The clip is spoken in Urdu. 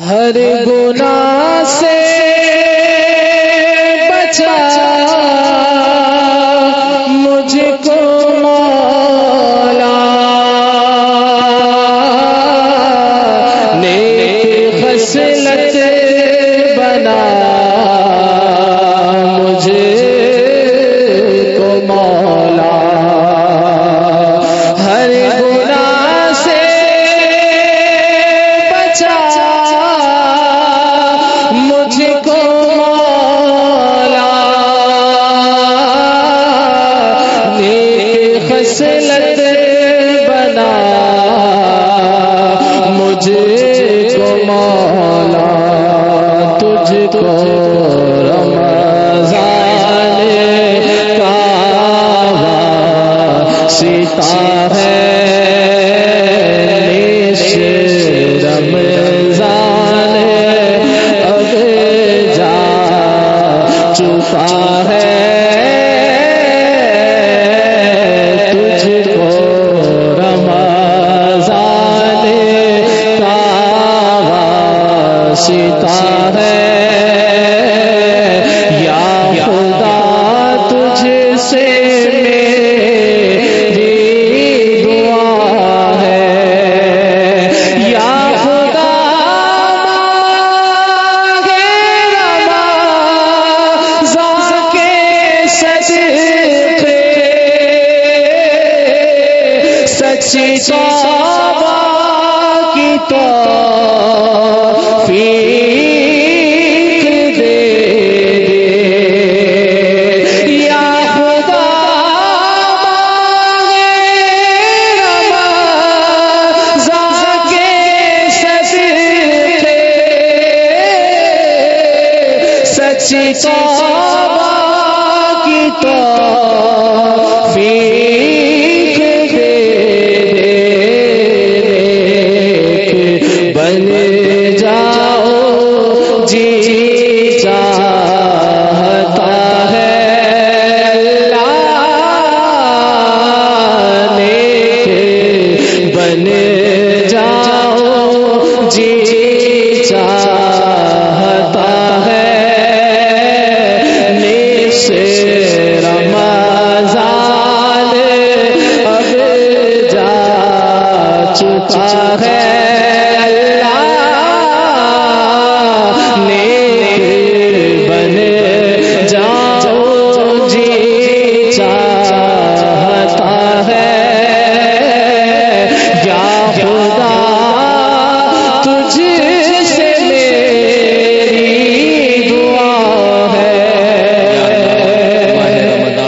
ہر گناہ سے بچا مجھ کو مولا۔ نیک خصلت بنا مجھے کو مولا۔ ہر گناہ سے بچا بنا مجھے کو مولا تجھ کو رمضان کا سیتا ہے، نیش رمضان اب جا چکا ہے۔ واسطہ ہے۔ یا خدا تجھ سے میری دعا ہے۔ یا خدا مانگے رمضان کے صدقے سچی توبہ کی تو سچی کی تو بن جاؤ جی چاہتا ہے بن جاؤ جی